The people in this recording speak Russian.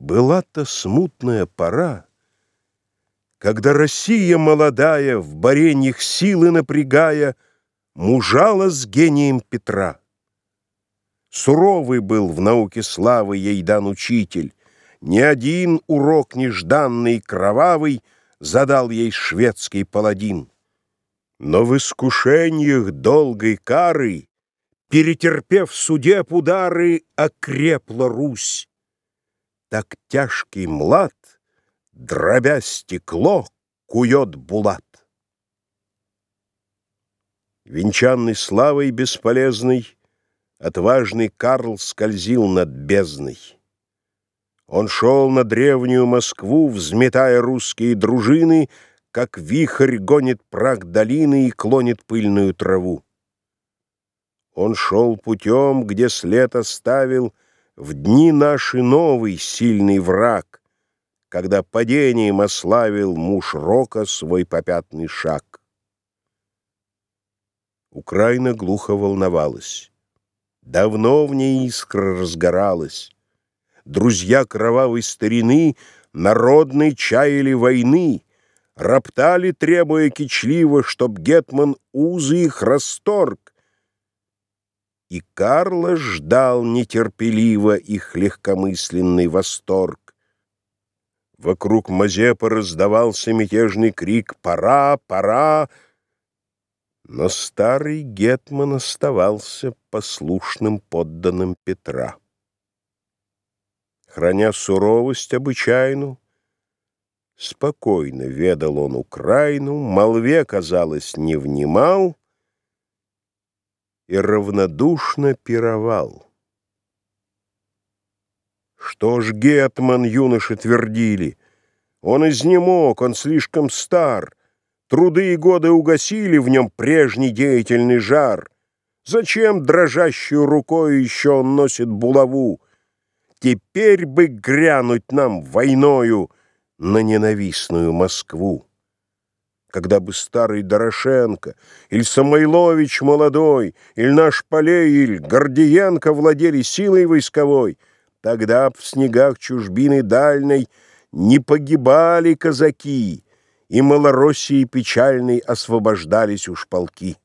Была-то смутная пора, Когда Россия молодая, В бореньях силы напрягая, Мужала с гением Петра. Суровый был в науке славы ей дан учитель, Ни один урок нежданный, кровавый Задал ей шведский паладин. Но в искушениях долгой кары, Перетерпев судеб удары, Окрепла Русь так тяжкий млад, Дробя стекло, кует булат. Венчанный славой бесполезной, Отважный Карл скользил над бездной. Он шел на древнюю Москву, Взметая русские дружины, Как вихрь гонит прах долины И клонит пыльную траву. Он шел путем, где след оставил — в дни наши новый сильный враг, Когда падением ославил муж Рока свой попятный шаг. Украина глухо волновалась. Давно в ней искра разгоралась. Друзья кровавой старины Народной чаяли войны, Роптали, требуя кичливо, Чтоб Гетман узы их расторг, и Карла ждал нетерпеливо их легкомысленный восторг. Вокруг Мазепа раздавался мятежный крик «Пора! Пора!» Но старый Гетман оставался послушным подданным Петра. Храня суровость обычайну, спокойно ведал он Украину, молве, казалось, не внимал, и равнодушно пировал. Что ж Гетман юноши твердили? Он изнемог, он слишком стар. Труды и годы угасили в нем прежний деятельный жар. Зачем дрожащую рукой еще он носит булаву? Теперь бы грянуть нам войною на ненавистную Москву когда бы старый Дорошенко, или Самойлович молодой, или наш Полей, или Гордиенко владели силой войсковой, тогда б в снегах чужбины дальней не погибали казаки, и Малороссии печальной освобождались уж полки.